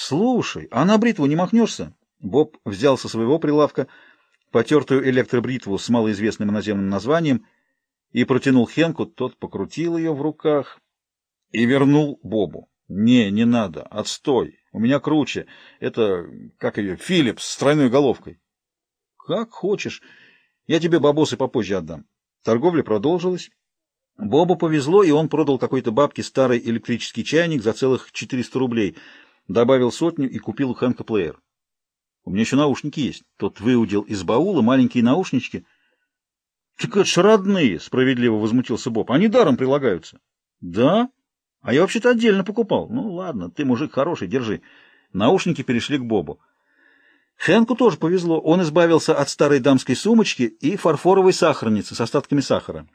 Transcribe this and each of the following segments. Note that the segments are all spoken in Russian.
Слушай, а на бритву не махнешься? Боб взял со своего прилавка потертую электробритву с малоизвестным иноземным названием и протянул Хенку, тот покрутил ее в руках и вернул Бобу. «Не, не надо, отстой, у меня круче. Это, как ее, Филлипс с тройной головкой». «Как хочешь, я тебе бабосы попозже отдам». Торговля продолжилась. Бобу повезло, и он продал какой-то бабке старый электрический чайник за целых 400 рублей, добавил сотню и купил у Хэнка плеер. У меня еще наушники есть. Тот выудил из баула маленькие наушнички. — Так это ж родные, — справедливо возмутился Боб. — Они даром прилагаются. — Да? А я вообще-то отдельно покупал. Ну, ладно, ты мужик хороший, держи. Наушники перешли к Бобу. Хэнку тоже повезло. Он избавился от старой дамской сумочки и фарфоровой сахарницы с остатками сахара.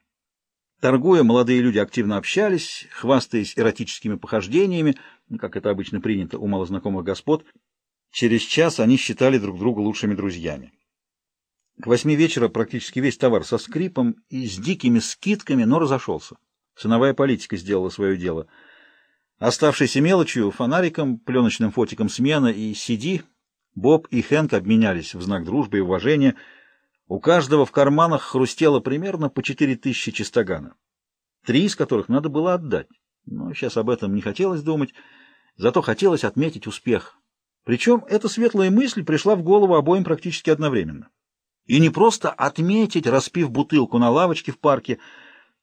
Торгуя, молодые люди активно общались, хвастаясь эротическими похождениями, как это обычно принято у малознакомых господ, Через час они считали друг друга лучшими друзьями. К восьми вечера практически весь товар со скрипом и с дикими скидками, но разошелся. Ценовая политика сделала свое дело. Оставшейся мелочью, фонариком, пленочным фотиком смена и CD, Боб и Хэнк обменялись в знак дружбы и уважения. У каждого в карманах хрустело примерно по четыре тысячи чистогана, три из которых надо было отдать. Но сейчас об этом не хотелось думать, зато хотелось отметить успех. Причем эта светлая мысль пришла в голову обоим практически одновременно. И не просто отметить, распив бутылку на лавочке в парке,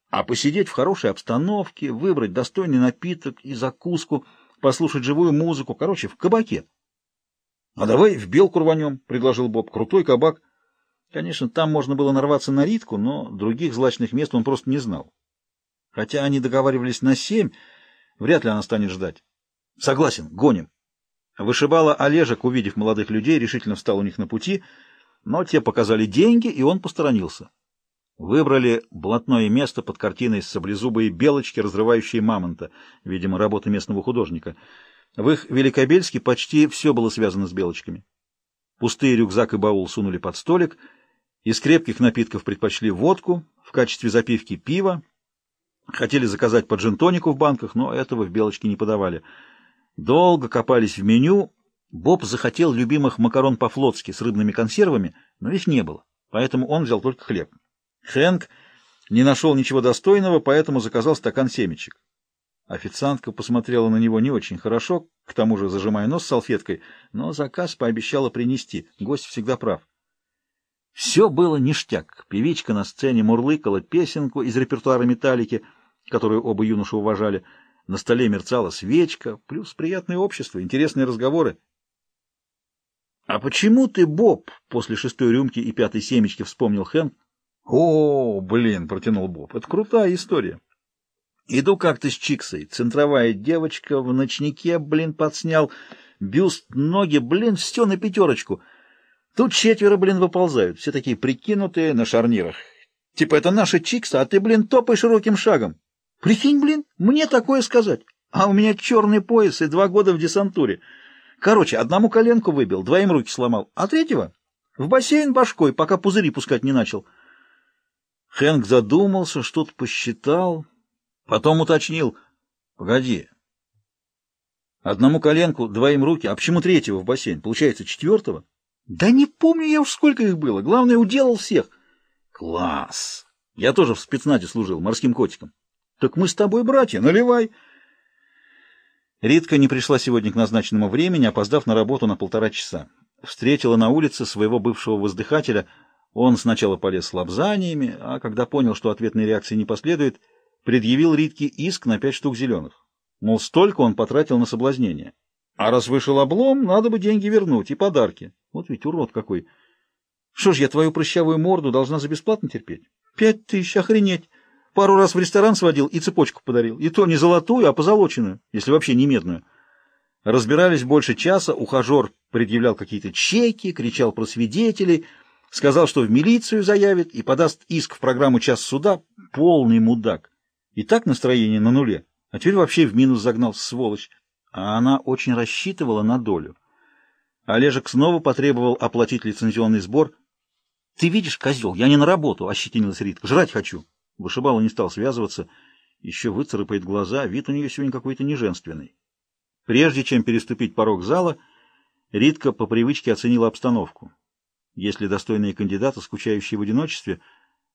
а посидеть в хорошей обстановке, выбрать достойный напиток и закуску, послушать живую музыку, короче, в кабаке. — А давай в белку рванем, — предложил Боб. — Крутой кабак. Конечно, там можно было нарваться на Ритку, но других злачных мест он просто не знал. Хотя они договаривались на семь, вряд ли она станет ждать. — Согласен, гоним. Вышибала Олежек, увидев молодых людей, решительно встал у них на пути, но те показали деньги, и он посторонился. Выбрали блатное место под картиной саблезубые белочки, разрывающие мамонта, видимо, работа местного художника. В их Великобельске почти все было связано с белочками. Пустые рюкзак и баул сунули под столик, из крепких напитков предпочли водку, в качестве запивки пиво, хотели заказать по джин-тонику в банках, но этого в белочке не подавали. Долго копались в меню. Боб захотел любимых макарон по-флотски с рыбными консервами, но их не было, поэтому он взял только хлеб. Хэнк не нашел ничего достойного, поэтому заказал стакан семечек. Официантка посмотрела на него не очень хорошо, к тому же зажимая нос салфеткой, но заказ пообещала принести. Гость всегда прав. Все было ништяк. Певичка на сцене мурлыкала песенку из репертуара «Металлики», которую оба юноши уважали — на столе мерцала свечка, плюс приятное общество, интересные разговоры. — А почему ты, Боб, после шестой рюмки и пятой семечки вспомнил Хэн? — О, блин, — протянул Боб, — это крутая история. Иду как-то с Чиксой, центровая девочка в ночнике, блин, подснял, бюст, ноги, блин, все на пятерочку. Тут четверо, блин, выползают, все такие прикинутые на шарнирах. Типа это наша Чикса, а ты, блин, топай широким шагом. Прикинь, блин, мне такое сказать. А у меня черный пояс и два года в десантуре. Короче, одному коленку выбил, двоим руки сломал, а третьего в бассейн башкой, пока пузыри пускать не начал. Хэнк задумался, что-то посчитал, потом уточнил. Погоди. Одному коленку, двоим руки, а почему третьего в бассейн? Получается, четвертого? Да не помню я уж сколько их было. Главное, уделал всех. Класс! Я тоже в спецназе служил, морским котиком. Так мы с тобой братья, наливай. Ритка не пришла сегодня к назначенному времени, опоздав на работу на полтора часа. Встретила на улице своего бывшего воздыхателя. Он сначала полез с лапзаниями, а когда понял, что ответной реакции не последует, предъявил Ритке иск на пять штук зеленых. Мол, столько он потратил на соблазнение. А раз вышел облом, надо бы деньги вернуть и подарки. Вот ведь урод какой. Что ж, я твою прыщавую морду должна за бесплатно терпеть? Пять тысяч, охренеть! Пару раз в ресторан сводил и цепочку подарил. И то не золотую, а позолоченную, если вообще не медную. Разбирались больше часа, ухажер предъявлял какие-то чеки, кричал про свидетелей, сказал, что в милицию заявит и подаст иск в программу «Час суда». Полный мудак. И так настроение на нуле. А теперь вообще в минус загнал, сволочь. А она очень рассчитывала на долю. Олежек снова потребовал оплатить лицензионный сбор. — Ты видишь, козел, я не на работу, — ощетинилась Ритка. — Жрать хочу. Вышибала не стал связываться, еще выцарапает глаза, вид у нее сегодня какой-то неженственный. Прежде чем переступить порог зала, Ритка по привычке оценила обстановку. Если достойные кандидаты, скучающие в одиночестве,